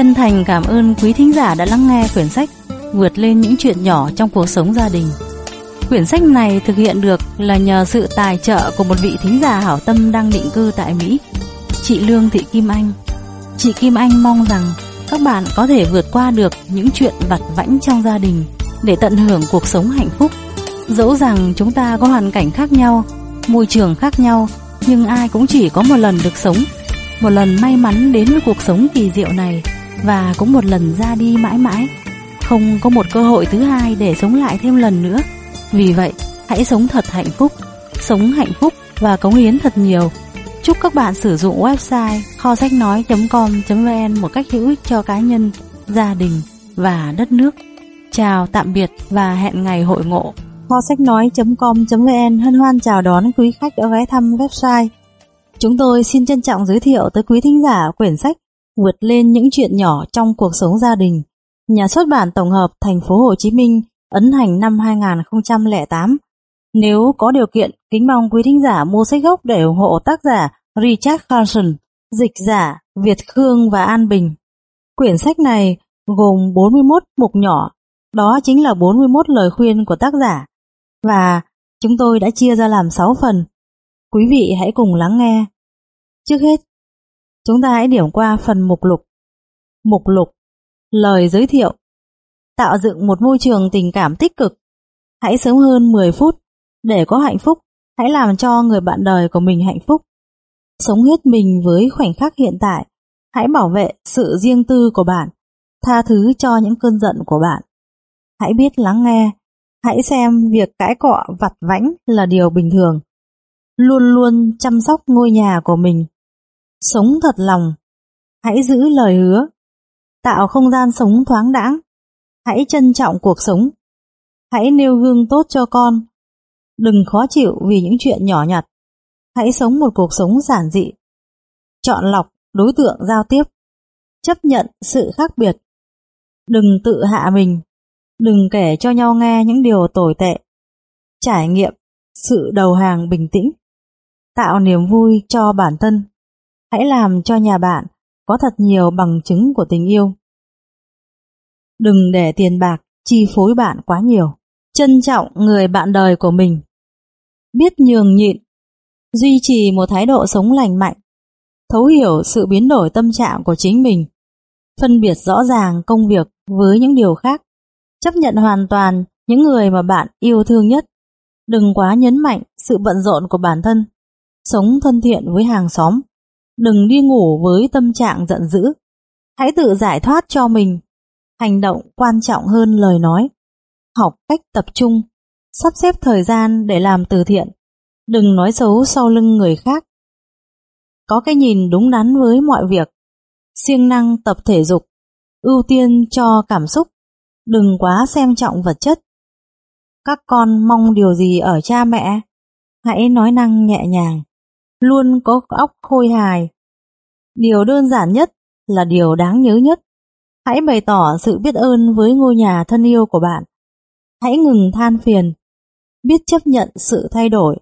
Chân thành cảm ơn quý thính giả đã lắng nghe quyển sách Vượt lên những chuyện nhỏ trong cuộc sống gia đình. Quyển sách này thực hiện được là nhờ sự tài trợ của một vị thính giả hảo tâm đang định cư tại Mỹ, chị Lương Thị Kim Anh. Chị Kim Anh mong rằng các bạn có thể vượt qua được những chuyện vặt vãnh trong gia đình để tận hưởng cuộc sống hạnh phúc. Dẫu rằng chúng ta có hoàn cảnh khác nhau, môi trường khác nhau, nhưng ai cũng chỉ có một lần được sống, một lần may mắn đến với cuộc sống kỳ diệu này và cũng một lần ra đi mãi mãi. Không có một cơ hội thứ hai để sống lại thêm lần nữa. Vì vậy, hãy sống thật hạnh phúc, sống hạnh phúc và cống hiến thật nhiều. Chúc các bạn sử dụng website kho sách nói.com.vn một cách hữu ích cho cá nhân, gia đình và đất nước. Chào, tạm biệt và hẹn ngày hội ngộ. Kho sách nói.com.vn hân hoan chào đón quý khách đã ghé thăm website. Chúng tôi xin trân trọng giới thiệu tới quý thính giả quyển sách Vượt lên những chuyện nhỏ trong cuộc sống gia đình. Nhà xuất bản tổng hợp thành phố Hồ Chí Minh ấn hành năm 2008. Nếu có điều kiện, kính mong quý thính giả mua sách gốc để ủng hộ tác giả Richard Carson, dịch giả Việt Khương và An Bình. Quyển sách này gồm 41 mục nhỏ, đó chính là 41 lời khuyên của tác giả, và chúng tôi đã chia ra làm 6 phần. Quý vị hãy cùng lắng nghe. Trước hết, chúng ta hãy điểm qua phần mục lục. Mục lục, lời giới thiệu, tạo dựng một môi trường tình cảm tích cực. Hãy sớm hơn 10 phút để có hạnh phúc, hãy làm cho người bạn đời của mình hạnh phúc. Sống hết mình với khoảnh khắc hiện tại, hãy bảo vệ sự riêng tư của bạn, tha thứ cho những cơn giận của bạn. Hãy biết lắng nghe, hãy xem việc cãi cọ vặt vãnh là điều bình thường. Luôn luôn chăm sóc ngôi nhà của mình. Sống thật lòng, hãy giữ lời hứa, tạo không gian sống thoáng đãng. Hãy trân trọng cuộc sống, hãy nêu gương tốt cho con. Đừng khó chịu vì những chuyện nhỏ nhặt. Hãy sống một cuộc sống giản dị. Chọn lọc đối tượng giao tiếp. Chấp nhận sự khác biệt. Đừng tự hạ mình. Đừng kể cho nhau nghe những điều tồi tệ. Trải nghiệm sự đầu hàng bình tĩnh. Tạo niềm vui cho bản thân. Hãy làm cho nhà bạn có thật nhiều bằng chứng của tình yêu. Đừng để tiền bạc chi phối bạn quá nhiều. Trân trọng người bạn đời của mình. Biết nhường nhịn duy trì một thái độ sống lành mạnh, thấu hiểu sự biến đổi tâm trạng của chính mình, phân biệt rõ ràng công việc với những điều khác, chấp nhận hoàn toàn những người mà bạn yêu thương nhất. Đừng quá nhấn mạnh sự bận rộn của bản thân, sống thân thiện với hàng xóm, đừng đi ngủ với tâm trạng giận dữ. Hãy tự giải thoát cho mình, hành động quan trọng hơn lời nói. Học cách tập trung, sắp xếp thời gian để làm từ thiện, Đừng nói xấu sau lưng người khác. Có cái nhìn đúng đắn với mọi việc. siêng năng tập thể dục. Ưu tiên cho cảm xúc. Đừng quá xem trọng vật chất. Các con mong điều gì ở cha mẹ? Hãy nói năng nhẹ nhàng. Luôn có óc khôi hài. Điều đơn giản nhất là điều đáng nhớ nhất. Hãy bày tỏ sự biết ơn với ngôi nhà thân yêu của bạn. Hãy ngừng than phiền, biết chấp nhận sự thay đổi.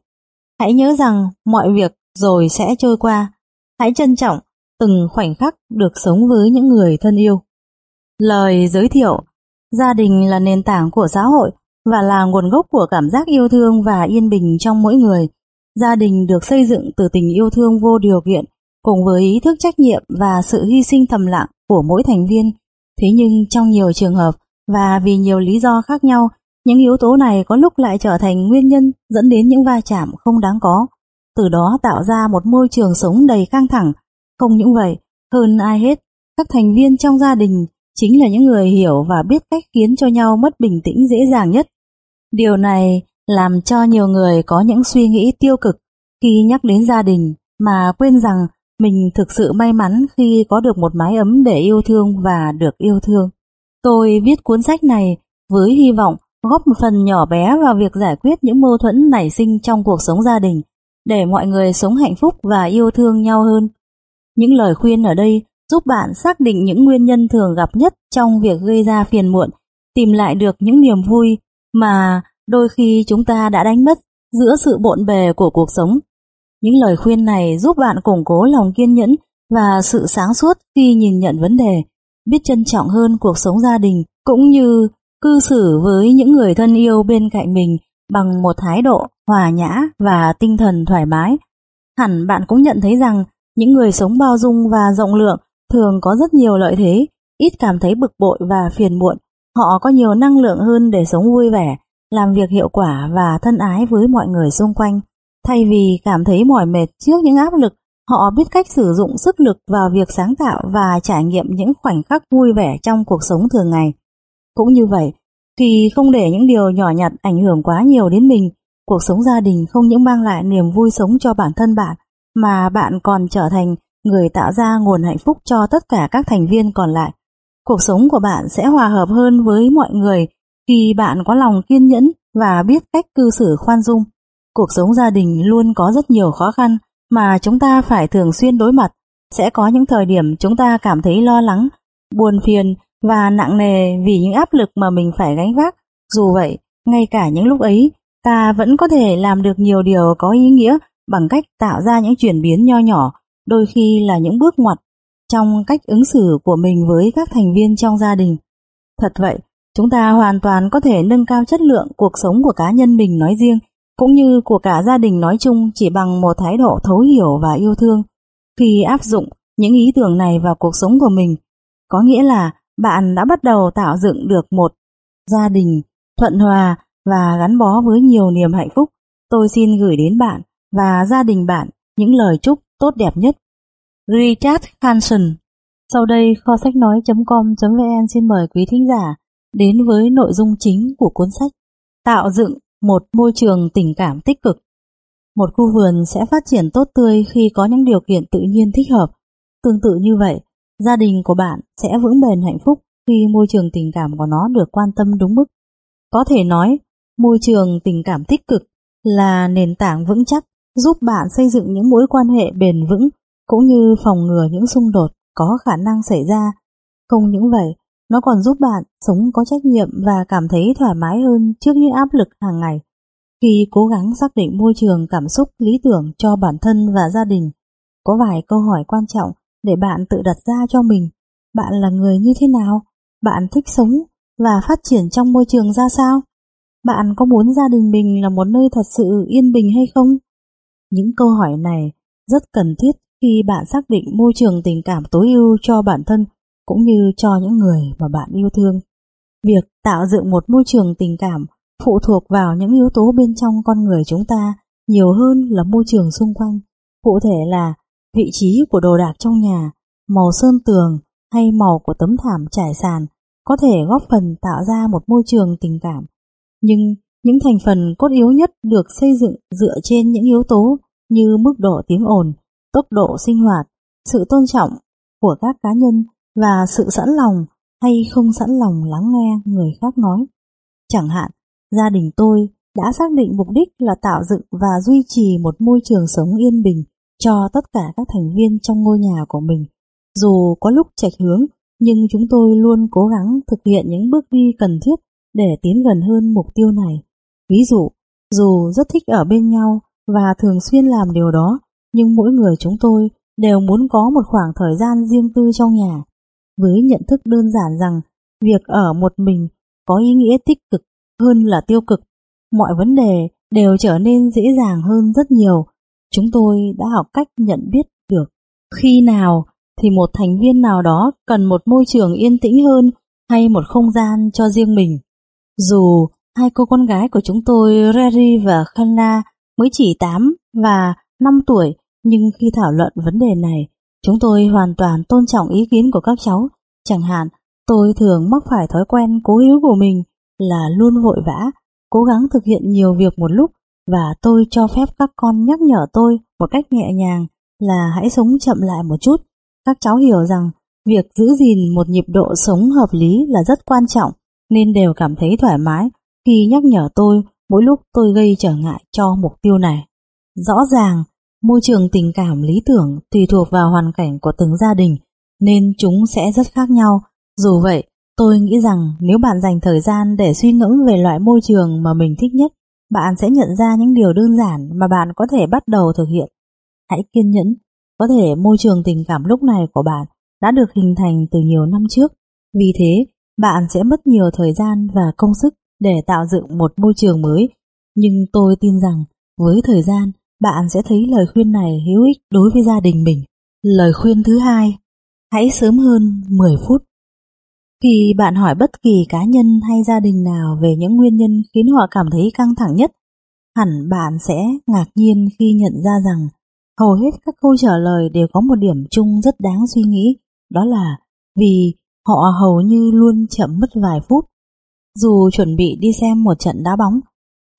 Hãy nhớ rằng mọi việc rồi sẽ trôi qua. Hãy trân trọng từng khoảnh khắc được sống với những người thân yêu. Lời giới thiệu Gia đình là nền tảng của xã hội và là nguồn gốc của cảm giác yêu thương và yên bình trong mỗi người. Gia đình được xây dựng từ tình yêu thương vô điều kiện cùng với ý thức trách nhiệm và sự hy sinh thầm lặng của mỗi thành viên. Thế nhưng trong nhiều trường hợp và vì nhiều lý do khác nhau những yếu tố này có lúc lại trở thành nguyên nhân dẫn đến những va chạm không đáng có, từ đó tạo ra một môi trường sống đầy căng thẳng. Không những vậy, hơn ai hết, các thành viên trong gia đình chính là những người hiểu và biết cách khiến cho nhau mất bình tĩnh dễ dàng nhất. Điều này làm cho nhiều người có những suy nghĩ tiêu cực khi nhắc đến gia đình mà quên rằng mình thực sự may mắn khi có được một mái ấm để yêu thương và được yêu thương. Tôi viết cuốn sách này với hy vọng góp một phần nhỏ bé vào việc giải quyết những mâu thuẫn nảy sinh trong cuộc sống gia đình, để mọi người sống hạnh phúc và yêu thương nhau hơn. Những lời khuyên ở đây giúp bạn xác định những nguyên nhân thường gặp nhất trong việc gây ra phiền muộn, tìm lại được những niềm vui mà đôi khi chúng ta đã đánh mất giữa sự bộn bề của cuộc sống. Những lời khuyên này giúp bạn củng cố lòng kiên nhẫn và sự sáng suốt khi nhìn nhận vấn đề, biết trân trọng hơn cuộc sống gia đình cũng như cư xử với những người thân yêu bên cạnh mình bằng một thái độ hòa nhã và tinh thần thoải mái. Hẳn bạn cũng nhận thấy rằng những người sống bao dung và rộng lượng thường có rất nhiều lợi thế, ít cảm thấy bực bội và phiền muộn. Họ có nhiều năng lượng hơn để sống vui vẻ, làm việc hiệu quả và thân ái với mọi người xung quanh. Thay vì cảm thấy mỏi mệt trước những áp lực, họ biết cách sử dụng sức lực vào việc sáng tạo và trải nghiệm những khoảnh khắc vui vẻ trong cuộc sống thường ngày. Cũng như vậy, khi không để những điều nhỏ nhặt ảnh hưởng quá nhiều đến mình, cuộc sống gia đình không những mang lại niềm vui sống cho bản thân bạn, mà bạn còn trở thành người tạo ra nguồn hạnh phúc cho tất cả các thành viên còn lại. Cuộc sống của bạn sẽ hòa hợp hơn với mọi người khi bạn có lòng kiên nhẫn và biết cách cư xử khoan dung. Cuộc sống gia đình luôn có rất nhiều khó khăn mà chúng ta phải thường xuyên đối mặt. Sẽ có những thời điểm chúng ta cảm thấy lo lắng, buồn phiền và nặng nề vì những áp lực mà mình phải gánh vác. Dù vậy, ngay cả những lúc ấy, ta vẫn có thể làm được nhiều điều có ý nghĩa bằng cách tạo ra những chuyển biến nho nhỏ, đôi khi là những bước ngoặt trong cách ứng xử của mình với các thành viên trong gia đình. Thật vậy, chúng ta hoàn toàn có thể nâng cao chất lượng cuộc sống của cá nhân mình nói riêng, cũng như của cả gia đình nói chung chỉ bằng một thái độ thấu hiểu và yêu thương. Khi áp dụng những ý tưởng này vào cuộc sống của mình, có nghĩa là bạn đã bắt đầu tạo dựng được một gia đình thuận hòa và gắn bó với nhiều niềm hạnh phúc. Tôi xin gửi đến bạn và gia đình bạn những lời chúc tốt đẹp nhất. Richard Hanson Sau đây kho sách nói.com.vn xin mời quý thính giả đến với nội dung chính của cuốn sách Tạo dựng một môi trường tình cảm tích cực. Một khu vườn sẽ phát triển tốt tươi khi có những điều kiện tự nhiên thích hợp. Tương tự như vậy, gia đình của bạn sẽ vững bền hạnh phúc khi môi trường tình cảm của nó được quan tâm đúng mức. Có thể nói, môi trường tình cảm tích cực là nền tảng vững chắc giúp bạn xây dựng những mối quan hệ bền vững cũng như phòng ngừa những xung đột có khả năng xảy ra. Không những vậy, nó còn giúp bạn sống có trách nhiệm và cảm thấy thoải mái hơn trước những áp lực hàng ngày. Khi cố gắng xác định môi trường cảm xúc lý tưởng cho bản thân và gia đình, có vài câu hỏi quan trọng để bạn tự đặt ra cho mình. Bạn là người như thế nào? Bạn thích sống và phát triển trong môi trường ra sao? Bạn có muốn gia đình mình là một nơi thật sự yên bình hay không? Những câu hỏi này rất cần thiết khi bạn xác định môi trường tình cảm tối ưu cho bản thân cũng như cho những người mà bạn yêu thương. Việc tạo dựng một môi trường tình cảm phụ thuộc vào những yếu tố bên trong con người chúng ta nhiều hơn là môi trường xung quanh. Cụ thể là vị trí của đồ đạc trong nhà, màu sơn tường hay màu của tấm thảm trải sàn có thể góp phần tạo ra một môi trường tình cảm. Nhưng những thành phần cốt yếu nhất được xây dựng dựa trên những yếu tố như mức độ tiếng ồn, tốc độ sinh hoạt, sự tôn trọng của các cá nhân và sự sẵn lòng hay không sẵn lòng lắng nghe người khác nói. Chẳng hạn, gia đình tôi đã xác định mục đích là tạo dựng và duy trì một môi trường sống yên bình cho tất cả các thành viên trong ngôi nhà của mình. Dù có lúc chệch hướng, nhưng chúng tôi luôn cố gắng thực hiện những bước đi cần thiết để tiến gần hơn mục tiêu này. Ví dụ, dù rất thích ở bên nhau và thường xuyên làm điều đó, nhưng mỗi người chúng tôi đều muốn có một khoảng thời gian riêng tư trong nhà với nhận thức đơn giản rằng việc ở một mình có ý nghĩa tích cực hơn là tiêu cực. Mọi vấn đề đều trở nên dễ dàng hơn rất nhiều. Chúng tôi đã học cách nhận biết được khi nào thì một thành viên nào đó cần một môi trường yên tĩnh hơn hay một không gian cho riêng mình. Dù hai cô con gái của chúng tôi, Rary và Khanna, mới chỉ 8 và 5 tuổi, nhưng khi thảo luận vấn đề này, Chúng tôi hoàn toàn tôn trọng ý kiến của các cháu. Chẳng hạn, tôi thường mắc phải thói quen cố hữu của mình là luôn vội vã, cố gắng thực hiện nhiều việc một lúc và tôi cho phép các con nhắc nhở tôi một cách nhẹ nhàng là hãy sống chậm lại một chút. Các cháu hiểu rằng việc giữ gìn một nhịp độ sống hợp lý là rất quan trọng nên đều cảm thấy thoải mái khi nhắc nhở tôi mỗi lúc tôi gây trở ngại cho mục tiêu này. Rõ ràng, Môi trường tình cảm lý tưởng tùy thuộc vào hoàn cảnh của từng gia đình nên chúng sẽ rất khác nhau. Dù vậy, tôi nghĩ rằng nếu bạn dành thời gian để suy ngẫm về loại môi trường mà mình thích nhất, bạn sẽ nhận ra những điều đơn giản mà bạn có thể bắt đầu thực hiện. Hãy kiên nhẫn, có thể môi trường tình cảm lúc này của bạn đã được hình thành từ nhiều năm trước. Vì thế, bạn sẽ mất nhiều thời gian và công sức để tạo dựng một môi trường mới. Nhưng tôi tin rằng với thời gian, bạn sẽ thấy lời khuyên này hữu ích đối với gia đình mình. Lời khuyên thứ hai, hãy sớm hơn 10 phút. Khi bạn hỏi bất kỳ cá nhân hay gia đình nào về những nguyên nhân khiến họ cảm thấy căng thẳng nhất, hẳn bạn sẽ ngạc nhiên khi nhận ra rằng hầu hết các câu trả lời đều có một điểm chung rất đáng suy nghĩ, đó là vì họ hầu như luôn chậm mất vài phút. Dù chuẩn bị đi xem một trận đá bóng,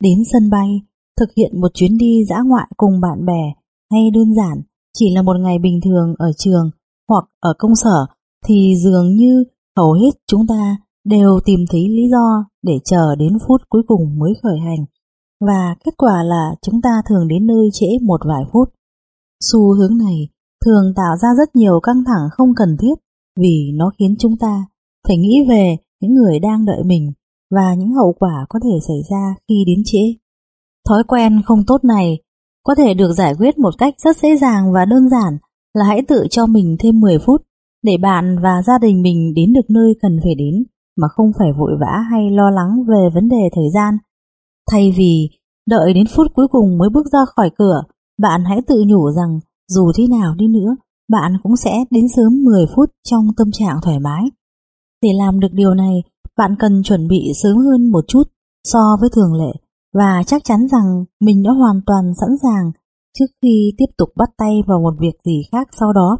đến sân bay, thực hiện một chuyến đi dã ngoại cùng bạn bè hay đơn giản chỉ là một ngày bình thường ở trường hoặc ở công sở thì dường như hầu hết chúng ta đều tìm thấy lý do để chờ đến phút cuối cùng mới khởi hành và kết quả là chúng ta thường đến nơi trễ một vài phút. Xu hướng này thường tạo ra rất nhiều căng thẳng không cần thiết vì nó khiến chúng ta phải nghĩ về những người đang đợi mình và những hậu quả có thể xảy ra khi đến trễ. Thói quen không tốt này có thể được giải quyết một cách rất dễ dàng và đơn giản là hãy tự cho mình thêm 10 phút để bạn và gia đình mình đến được nơi cần phải đến mà không phải vội vã hay lo lắng về vấn đề thời gian. Thay vì đợi đến phút cuối cùng mới bước ra khỏi cửa, bạn hãy tự nhủ rằng dù thế nào đi nữa, bạn cũng sẽ đến sớm 10 phút trong tâm trạng thoải mái. Để làm được điều này, bạn cần chuẩn bị sớm hơn một chút so với thường lệ và chắc chắn rằng mình đã hoàn toàn sẵn sàng trước khi tiếp tục bắt tay vào một việc gì khác sau đó.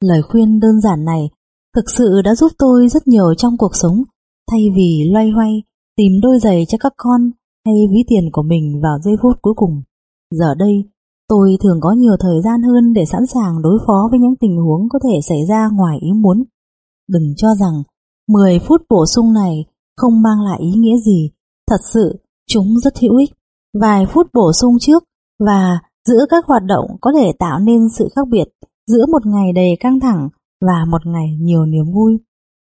Lời khuyên đơn giản này thực sự đã giúp tôi rất nhiều trong cuộc sống, thay vì loay hoay tìm đôi giày cho các con hay ví tiền của mình vào giây phút cuối cùng. Giờ đây, tôi thường có nhiều thời gian hơn để sẵn sàng đối phó với những tình huống có thể xảy ra ngoài ý muốn. Đừng cho rằng 10 phút bổ sung này không mang lại ý nghĩa gì, thật sự chúng rất hữu ích. Vài phút bổ sung trước và giữa các hoạt động có thể tạo nên sự khác biệt giữa một ngày đầy căng thẳng và một ngày nhiều niềm vui.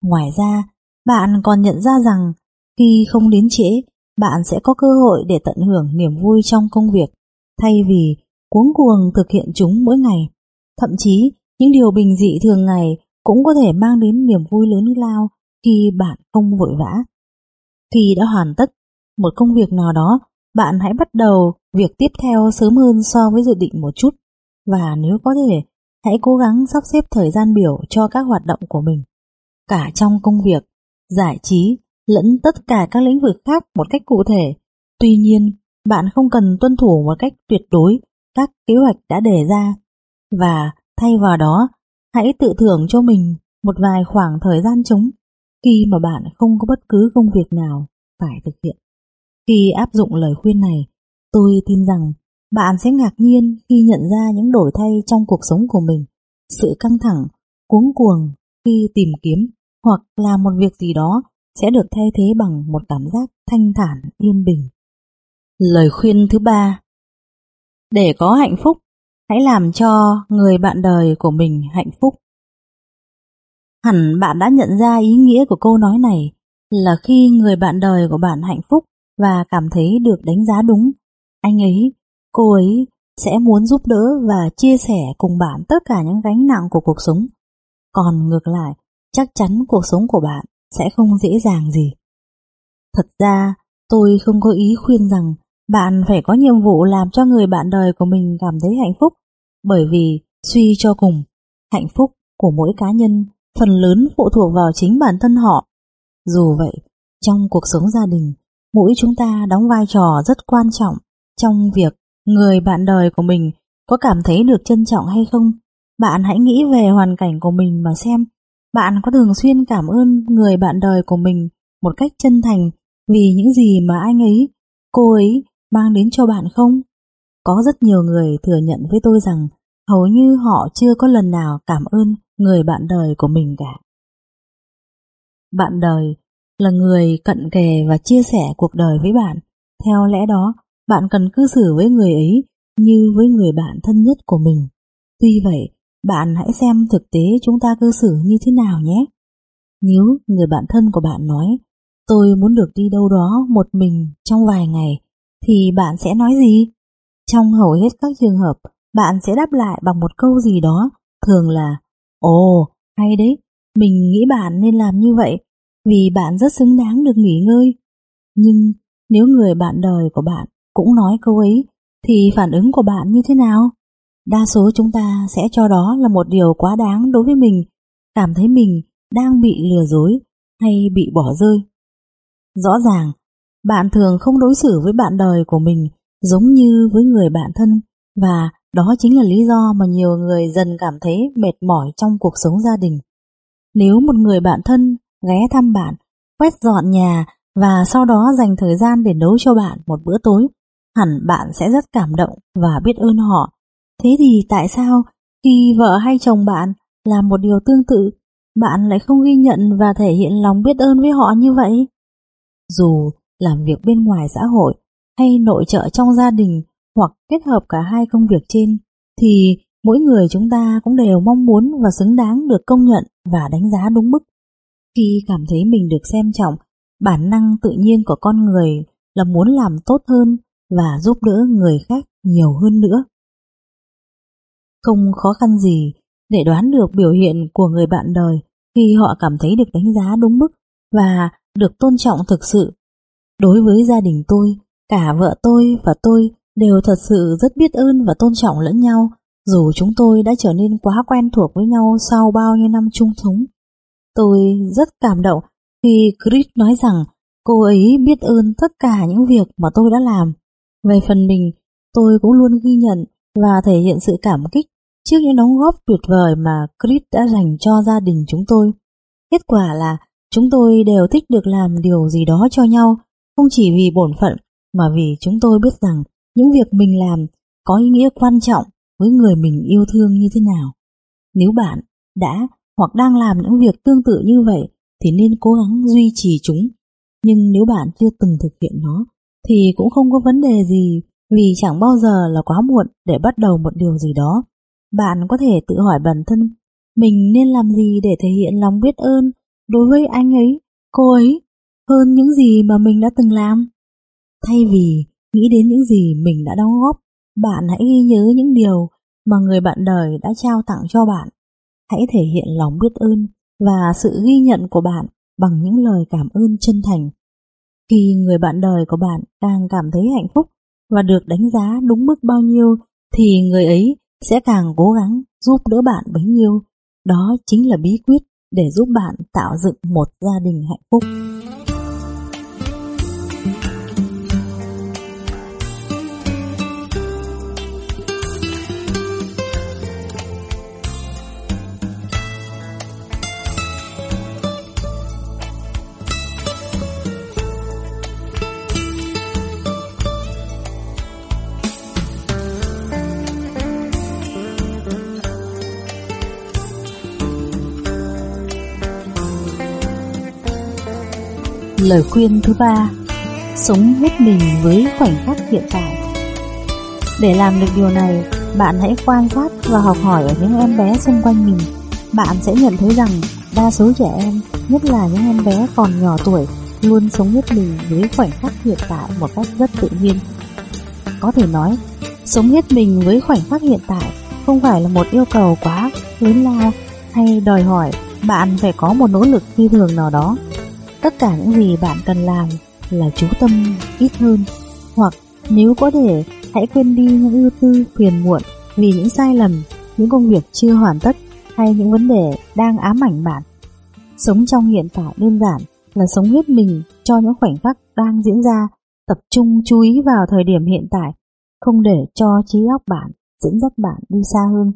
Ngoài ra, bạn còn nhận ra rằng khi không đến trễ, bạn sẽ có cơ hội để tận hưởng niềm vui trong công việc, thay vì cuống cuồng thực hiện chúng mỗi ngày. Thậm chí, những điều bình dị thường ngày cũng có thể mang đến niềm vui lớn lao khi bạn không vội vã. Khi đã hoàn tất một công việc nào đó, bạn hãy bắt đầu việc tiếp theo sớm hơn so với dự định một chút. Và nếu có thể, hãy cố gắng sắp xếp thời gian biểu cho các hoạt động của mình. Cả trong công việc, giải trí, lẫn tất cả các lĩnh vực khác một cách cụ thể. Tuy nhiên, bạn không cần tuân thủ một cách tuyệt đối các kế hoạch đã đề ra. Và thay vào đó, hãy tự thưởng cho mình một vài khoảng thời gian trống khi mà bạn không có bất cứ công việc nào phải thực hiện. Khi áp dụng lời khuyên này, tôi tin rằng bạn sẽ ngạc nhiên khi nhận ra những đổi thay trong cuộc sống của mình, sự căng thẳng, cuống cuồng khi tìm kiếm hoặc là một việc gì đó sẽ được thay thế bằng một cảm giác thanh thản, yên bình. Lời khuyên thứ ba Để có hạnh phúc, hãy làm cho người bạn đời của mình hạnh phúc. Hẳn bạn đã nhận ra ý nghĩa của câu nói này là khi người bạn đời của bạn hạnh phúc và cảm thấy được đánh giá đúng, anh ấy, cô ấy sẽ muốn giúp đỡ và chia sẻ cùng bạn tất cả những gánh nặng của cuộc sống. Còn ngược lại, chắc chắn cuộc sống của bạn sẽ không dễ dàng gì. Thật ra, tôi không có ý khuyên rằng bạn phải có nhiệm vụ làm cho người bạn đời của mình cảm thấy hạnh phúc, bởi vì suy cho cùng, hạnh phúc của mỗi cá nhân phần lớn phụ thuộc vào chính bản thân họ. Dù vậy, trong cuộc sống gia đình, mỗi chúng ta đóng vai trò rất quan trọng trong việc người bạn đời của mình có cảm thấy được trân trọng hay không. Bạn hãy nghĩ về hoàn cảnh của mình mà xem bạn có thường xuyên cảm ơn người bạn đời của mình một cách chân thành vì những gì mà anh ấy, cô ấy mang đến cho bạn không? Có rất nhiều người thừa nhận với tôi rằng hầu như họ chưa có lần nào cảm ơn người bạn đời của mình cả. Bạn đời là người cận kề và chia sẻ cuộc đời với bạn. Theo lẽ đó, bạn cần cư xử với người ấy như với người bạn thân nhất của mình. Tuy vậy, bạn hãy xem thực tế chúng ta cư xử như thế nào nhé. Nếu người bạn thân của bạn nói tôi muốn được đi đâu đó một mình trong vài ngày thì bạn sẽ nói gì? Trong hầu hết các trường hợp bạn sẽ đáp lại bằng một câu gì đó thường là Ồ, Hay đấy, mình nghĩ bạn nên làm như vậy vì bạn rất xứng đáng được nghỉ ngơi. Nhưng nếu người bạn đời của bạn cũng nói câu ấy thì phản ứng của bạn như thế nào? Đa số chúng ta sẽ cho đó là một điều quá đáng đối với mình, cảm thấy mình đang bị lừa dối hay bị bỏ rơi. Rõ ràng, bạn thường không đối xử với bạn đời của mình giống như với người bạn thân và đó chính là lý do mà nhiều người dần cảm thấy mệt mỏi trong cuộc sống gia đình. Nếu một người bạn thân ghé thăm bạn, quét dọn nhà và sau đó dành thời gian để nấu cho bạn một bữa tối, hẳn bạn sẽ rất cảm động và biết ơn họ. Thế thì tại sao khi vợ hay chồng bạn làm một điều tương tự, bạn lại không ghi nhận và thể hiện lòng biết ơn với họ như vậy? Dù làm việc bên ngoài xã hội hay nội trợ trong gia đình hoặc kết hợp cả hai công việc trên, thì mỗi người chúng ta cũng đều mong muốn và xứng đáng được công nhận và đánh giá đúng mức. Khi cảm thấy mình được xem trọng, bản năng tự nhiên của con người là muốn làm tốt hơn và giúp đỡ người khác nhiều hơn nữa. Không khó khăn gì để đoán được biểu hiện của người bạn đời khi họ cảm thấy được đánh giá đúng mức và được tôn trọng thực sự. Đối với gia đình tôi, cả vợ tôi và tôi đều thật sự rất biết ơn và tôn trọng lẫn nhau, dù chúng tôi đã trở nên quá quen thuộc với nhau sau bao nhiêu năm chung sống. Tôi rất cảm động khi Chris nói rằng cô ấy biết ơn tất cả những việc mà tôi đã làm. Về phần mình, tôi cũng luôn ghi nhận và thể hiện sự cảm kích trước những đóng góp tuyệt vời mà Chris đã dành cho gia đình chúng tôi. Kết quả là chúng tôi đều thích được làm điều gì đó cho nhau, không chỉ vì bổn phận mà vì chúng tôi biết rằng những việc mình làm có ý nghĩa quan trọng với người mình yêu thương như thế nào. Nếu bạn đã hoặc đang làm những việc tương tự như vậy thì nên cố gắng duy trì chúng. Nhưng nếu bạn chưa từng thực hiện nó thì cũng không có vấn đề gì vì chẳng bao giờ là quá muộn để bắt đầu một điều gì đó. Bạn có thể tự hỏi bản thân mình nên làm gì để thể hiện lòng biết ơn đối với anh ấy, cô ấy hơn những gì mà mình đã từng làm. Thay vì nghĩ đến những gì mình đã đóng góp, bạn hãy ghi nhớ những điều mà người bạn đời đã trao tặng cho bạn. Hãy thể hiện lòng biết ơn và sự ghi nhận của bạn bằng những lời cảm ơn chân thành. Khi người bạn đời của bạn càng cảm thấy hạnh phúc và được đánh giá đúng mức bao nhiêu, thì người ấy sẽ càng cố gắng giúp đỡ bạn bấy nhiêu. Đó chính là bí quyết để giúp bạn tạo dựng một gia đình hạnh phúc. Lời khuyên thứ ba Sống hết mình với khoảnh khắc hiện tại Để làm được điều này, bạn hãy quan sát và học hỏi ở những em bé xung quanh mình. Bạn sẽ nhận thấy rằng đa số trẻ em, nhất là những em bé còn nhỏ tuổi, luôn sống hết mình với khoảnh khắc hiện tại một cách rất tự nhiên. Có thể nói, sống hết mình với khoảnh khắc hiện tại không phải là một yêu cầu quá lớn lao hay đòi hỏi bạn phải có một nỗ lực phi thường nào đó Tất cả những gì bạn cần làm là chú tâm ít hơn Hoặc nếu có thể hãy quên đi những ưu tư phiền muộn vì những sai lầm, những công việc chưa hoàn tất hay những vấn đề đang ám ảnh bạn. Sống trong hiện tại đơn giản là sống hết mình cho những khoảnh khắc đang diễn ra, tập trung chú ý vào thời điểm hiện tại, không để cho trí óc bạn dẫn dắt bạn đi xa hơn.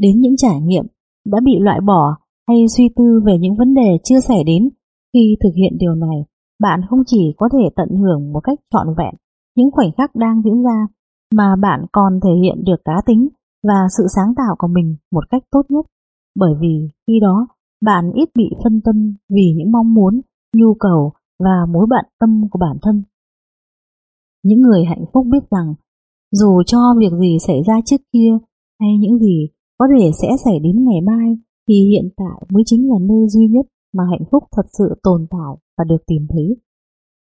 Đến những trải nghiệm đã bị loại bỏ hay suy tư về những vấn đề chưa xảy đến khi thực hiện điều này, bạn không chỉ có thể tận hưởng một cách trọn vẹn những khoảnh khắc đang diễn ra, mà bạn còn thể hiện được cá tính và sự sáng tạo của mình một cách tốt nhất. Bởi vì khi đó, bạn ít bị phân tâm vì những mong muốn, nhu cầu và mối bận tâm của bản thân. Những người hạnh phúc biết rằng, dù cho việc gì xảy ra trước kia hay những gì có thể sẽ xảy đến ngày mai, thì hiện tại mới chính là nơi duy nhất mà hạnh phúc thật sự tồn tại và được tìm thấy.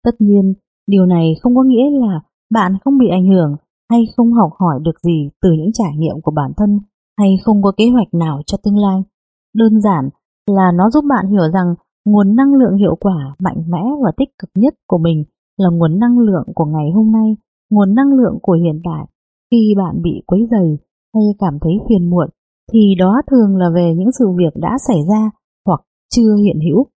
Tất nhiên, điều này không có nghĩa là bạn không bị ảnh hưởng hay không học hỏi được gì từ những trải nghiệm của bản thân hay không có kế hoạch nào cho tương lai. Đơn giản là nó giúp bạn hiểu rằng nguồn năng lượng hiệu quả, mạnh mẽ và tích cực nhất của mình là nguồn năng lượng của ngày hôm nay, nguồn năng lượng của hiện tại. Khi bạn bị quấy dày hay cảm thấy phiền muộn, thì đó thường là về những sự việc đã xảy ra chưa hiện hữu.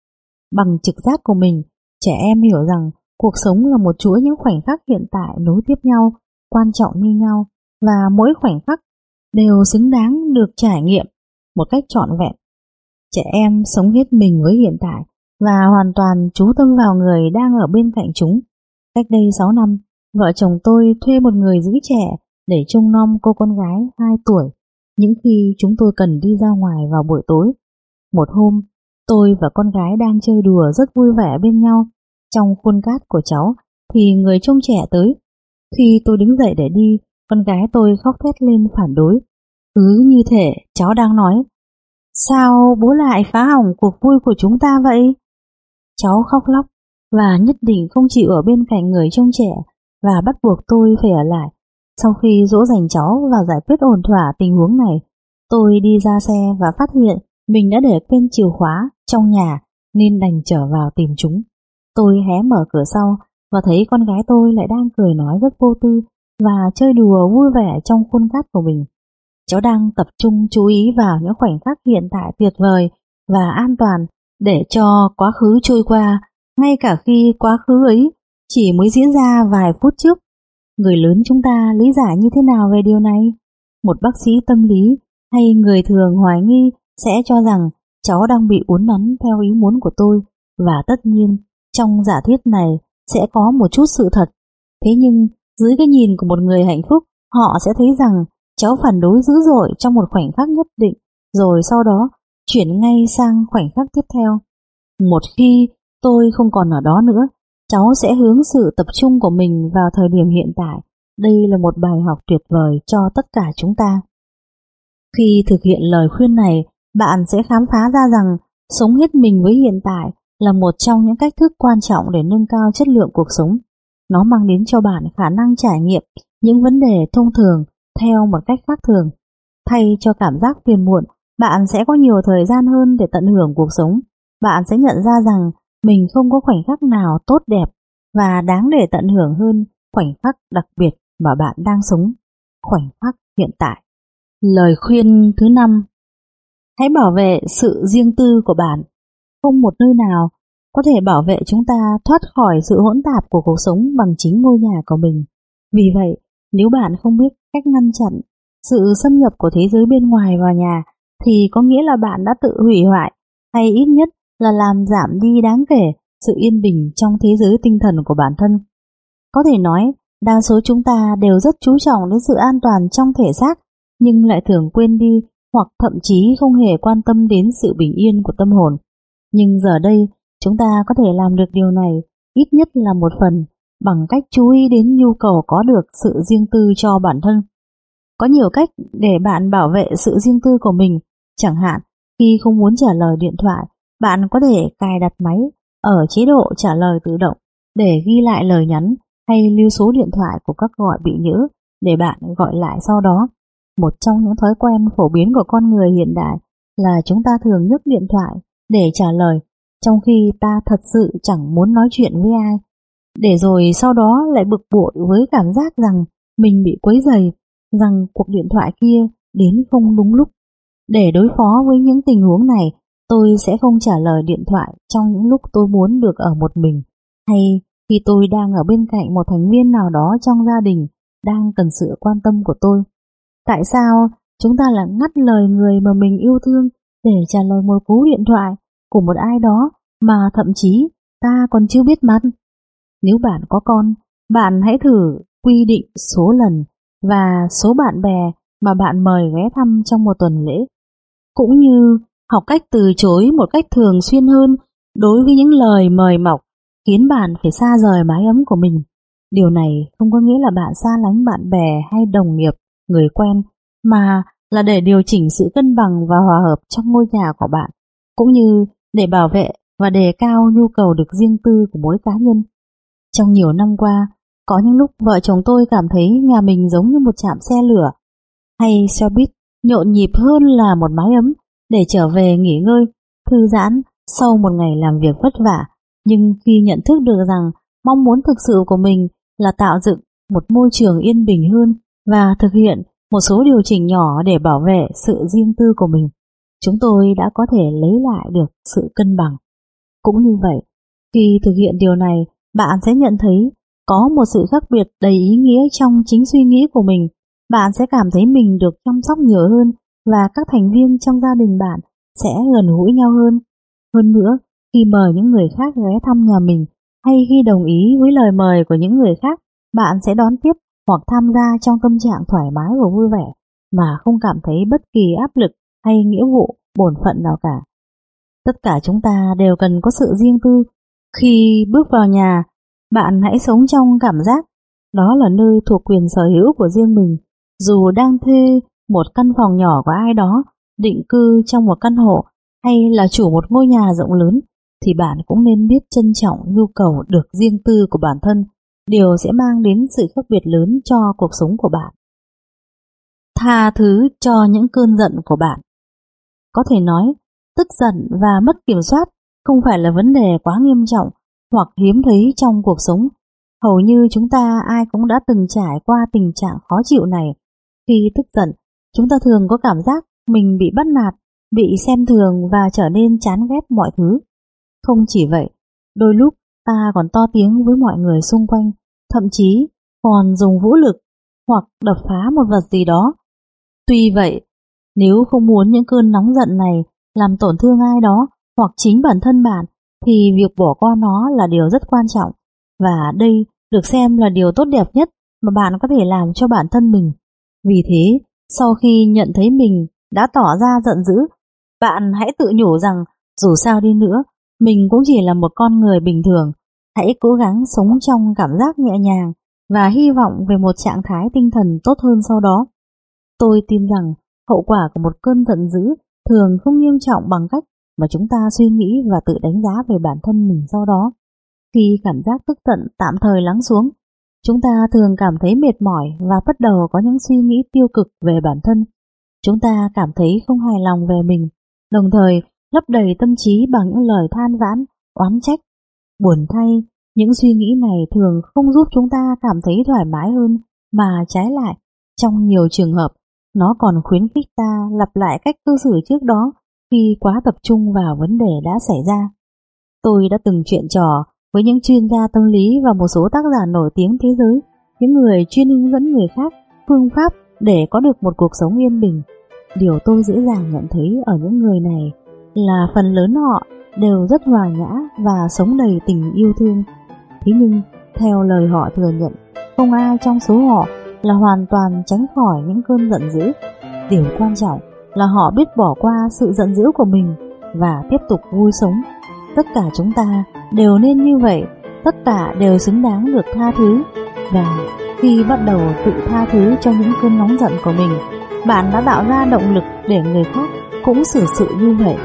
Bằng trực giác của mình, trẻ em hiểu rằng cuộc sống là một chuỗi những khoảnh khắc hiện tại nối tiếp nhau, quan trọng như nhau, và mỗi khoảnh khắc đều xứng đáng được trải nghiệm một cách trọn vẹn. Trẻ em sống hết mình với hiện tại và hoàn toàn chú tâm vào người đang ở bên cạnh chúng. Cách đây 6 năm, vợ chồng tôi thuê một người giữ trẻ để trông nom cô con gái 2 tuổi những khi chúng tôi cần đi ra ngoài vào buổi tối. Một hôm, tôi và con gái đang chơi đùa rất vui vẻ bên nhau. Trong khuôn cát của cháu thì người trông trẻ tới. Khi tôi đứng dậy để đi, con gái tôi khóc thét lên phản đối. Cứ như thể cháu đang nói Sao bố lại phá hỏng cuộc vui của chúng ta vậy? Cháu khóc lóc và nhất định không chịu ở bên cạnh người trông trẻ và bắt buộc tôi phải ở lại. Sau khi dỗ dành cháu và giải quyết ổn thỏa tình huống này, tôi đi ra xe và phát hiện mình đã để quên chìa khóa trong nhà nên đành trở vào tìm chúng. Tôi hé mở cửa sau và thấy con gái tôi lại đang cười nói rất vô tư và chơi đùa vui vẻ trong khuôn cát của mình. Cháu đang tập trung chú ý vào những khoảnh khắc hiện tại tuyệt vời và an toàn để cho quá khứ trôi qua, ngay cả khi quá khứ ấy chỉ mới diễn ra vài phút trước. Người lớn chúng ta lý giải như thế nào về điều này? Một bác sĩ tâm lý hay người thường hoài nghi sẽ cho rằng cháu đang bị uốn nắn theo ý muốn của tôi và tất nhiên trong giả thuyết này sẽ có một chút sự thật. Thế nhưng dưới cái nhìn của một người hạnh phúc họ sẽ thấy rằng cháu phản đối dữ dội trong một khoảnh khắc nhất định rồi sau đó chuyển ngay sang khoảnh khắc tiếp theo. Một khi tôi không còn ở đó nữa, cháu sẽ hướng sự tập trung của mình vào thời điểm hiện tại. Đây là một bài học tuyệt vời cho tất cả chúng ta. Khi thực hiện lời khuyên này, bạn sẽ khám phá ra rằng sống hết mình với hiện tại là một trong những cách thức quan trọng để nâng cao chất lượng cuộc sống. Nó mang đến cho bạn khả năng trải nghiệm những vấn đề thông thường theo một cách khác thường. Thay cho cảm giác phiền muộn, bạn sẽ có nhiều thời gian hơn để tận hưởng cuộc sống. Bạn sẽ nhận ra rằng mình không có khoảnh khắc nào tốt đẹp và đáng để tận hưởng hơn khoảnh khắc đặc biệt mà bạn đang sống, khoảnh khắc hiện tại. Lời khuyên thứ năm Hãy bảo vệ sự riêng tư của bạn. Không một nơi nào có thể bảo vệ chúng ta thoát khỏi sự hỗn tạp của cuộc sống bằng chính ngôi nhà của mình. Vì vậy, nếu bạn không biết cách ngăn chặn sự xâm nhập của thế giới bên ngoài vào nhà, thì có nghĩa là bạn đã tự hủy hoại hay ít nhất là làm giảm đi đáng kể sự yên bình trong thế giới tinh thần của bản thân. Có thể nói, đa số chúng ta đều rất chú trọng đến sự an toàn trong thể xác, nhưng lại thường quên đi hoặc thậm chí không hề quan tâm đến sự bình yên của tâm hồn. Nhưng giờ đây, chúng ta có thể làm được điều này ít nhất là một phần bằng cách chú ý đến nhu cầu có được sự riêng tư cho bản thân. Có nhiều cách để bạn bảo vệ sự riêng tư của mình, chẳng hạn khi không muốn trả lời điện thoại, bạn có thể cài đặt máy ở chế độ trả lời tự động để ghi lại lời nhắn hay lưu số điện thoại của các gọi bị nhớ để bạn gọi lại sau đó. Một trong những thói quen phổ biến của con người hiện đại là chúng ta thường nhấc điện thoại để trả lời trong khi ta thật sự chẳng muốn nói chuyện với ai. Để rồi sau đó lại bực bội với cảm giác rằng mình bị quấy rầy, rằng cuộc điện thoại kia đến không đúng lúc. Để đối phó với những tình huống này, tôi sẽ không trả lời điện thoại trong những lúc tôi muốn được ở một mình, hay khi tôi đang ở bên cạnh một thành viên nào đó trong gia đình đang cần sự quan tâm của tôi. Tại sao chúng ta lại ngắt lời người mà mình yêu thương để trả lời một cú điện thoại của một ai đó mà thậm chí ta còn chưa biết mặt? Nếu bạn có con, bạn hãy thử quy định số lần và số bạn bè mà bạn mời ghé thăm trong một tuần lễ. Cũng như học cách từ chối một cách thường xuyên hơn đối với những lời mời mọc khiến bạn phải xa rời mái ấm của mình. Điều này không có nghĩa là bạn xa lánh bạn bè hay đồng nghiệp, người quen, mà là để điều chỉnh sự cân bằng và hòa hợp trong ngôi nhà của bạn, cũng như để bảo vệ và đề cao nhu cầu được riêng tư của mỗi cá nhân. Trong nhiều năm qua, có những lúc vợ chồng tôi cảm thấy nhà mình giống như một trạm xe lửa hay xe buýt nhộn nhịp hơn là một mái ấm để trở về nghỉ ngơi, thư giãn sau một ngày làm việc vất vả. Nhưng khi nhận thức được rằng mong muốn thực sự của mình là tạo dựng một môi trường yên bình hơn và thực hiện một số điều chỉnh nhỏ để bảo vệ sự riêng tư của mình, chúng tôi đã có thể lấy lại được sự cân bằng. Cũng như vậy, khi thực hiện điều này, bạn sẽ nhận thấy có một sự khác biệt đầy ý nghĩa trong chính suy nghĩ của mình. Bạn sẽ cảm thấy mình được chăm sóc nhiều hơn và các thành viên trong gia đình bạn sẽ gần gũi nhau hơn. Hơn nữa, khi mời những người khác ghé thăm nhà mình hay khi đồng ý với lời mời của những người khác, bạn sẽ đón tiếp hoặc tham gia trong tâm trạng thoải mái và vui vẻ mà không cảm thấy bất kỳ áp lực hay nghĩa vụ, bổn phận nào cả. Tất cả chúng ta đều cần có sự riêng tư. Khi bước vào nhà, bạn hãy sống trong cảm giác đó là nơi thuộc quyền sở hữu của riêng mình. Dù đang thuê một căn phòng nhỏ của ai đó, định cư trong một căn hộ hay là chủ một ngôi nhà rộng lớn, thì bạn cũng nên biết trân trọng nhu cầu được riêng tư của bản thân điều sẽ mang đến sự khác biệt lớn cho cuộc sống của bạn. Tha thứ cho những cơn giận của bạn. Có thể nói, tức giận và mất kiểm soát không phải là vấn đề quá nghiêm trọng hoặc hiếm thấy trong cuộc sống. Hầu như chúng ta ai cũng đã từng trải qua tình trạng khó chịu này. Khi tức giận, chúng ta thường có cảm giác mình bị bắt nạt, bị xem thường và trở nên chán ghét mọi thứ. Không chỉ vậy, đôi lúc ta còn to tiếng với mọi người xung quanh, thậm chí còn dùng vũ lực hoặc đập phá một vật gì đó. Tuy vậy, nếu không muốn những cơn nóng giận này làm tổn thương ai đó hoặc chính bản thân bạn, thì việc bỏ qua nó là điều rất quan trọng, và đây được xem là điều tốt đẹp nhất mà bạn có thể làm cho bản thân mình. Vì thế, sau khi nhận thấy mình đã tỏ ra giận dữ, bạn hãy tự nhủ rằng dù sao đi nữa, mình cũng chỉ là một con người bình thường, hãy cố gắng sống trong cảm giác nhẹ nhàng và hy vọng về một trạng thái tinh thần tốt hơn sau đó. Tôi tin rằng hậu quả của một cơn giận dữ thường không nghiêm trọng bằng cách mà chúng ta suy nghĩ và tự đánh giá về bản thân mình sau đó. Khi cảm giác tức giận tạm thời lắng xuống, chúng ta thường cảm thấy mệt mỏi và bắt đầu có những suy nghĩ tiêu cực về bản thân. Chúng ta cảm thấy không hài lòng về mình, đồng thời lấp đầy tâm trí bằng những lời than vãn, oán trách. Buồn thay, những suy nghĩ này thường không giúp chúng ta cảm thấy thoải mái hơn, mà trái lại, trong nhiều trường hợp, nó còn khuyến khích ta lặp lại cách cư xử trước đó khi quá tập trung vào vấn đề đã xảy ra. Tôi đã từng chuyện trò với những chuyên gia tâm lý và một số tác giả nổi tiếng thế giới, những người chuyên hướng dẫn người khác phương pháp để có được một cuộc sống yên bình. Điều tôi dễ dàng nhận thấy ở những người này là phần lớn họ đều rất hòa nhã và sống đầy tình yêu thương. Thế nhưng, theo lời họ thừa nhận, không ai trong số họ là hoàn toàn tránh khỏi những cơn giận dữ. Điều quan trọng là họ biết bỏ qua sự giận dữ của mình và tiếp tục vui sống. Tất cả chúng ta đều nên như vậy, tất cả đều xứng đáng được tha thứ. Và khi bắt đầu tự tha thứ cho những cơn nóng giận của mình, bạn đã tạo ra động lực để người khác cũng xử sự như vậy.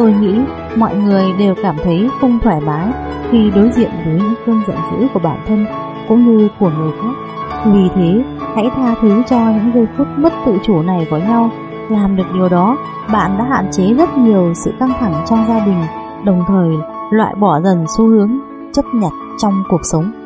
Tôi nghĩ mọi người đều cảm thấy không thoải mái khi đối diện với những cơn giận dữ của bản thân cũng như của người khác. Vì thế, hãy tha thứ cho những giây phút mất tự chủ này của nhau. Làm được điều đó, bạn đã hạn chế rất nhiều sự căng thẳng trong gia đình, đồng thời loại bỏ dần xu hướng chấp nhặt trong cuộc sống.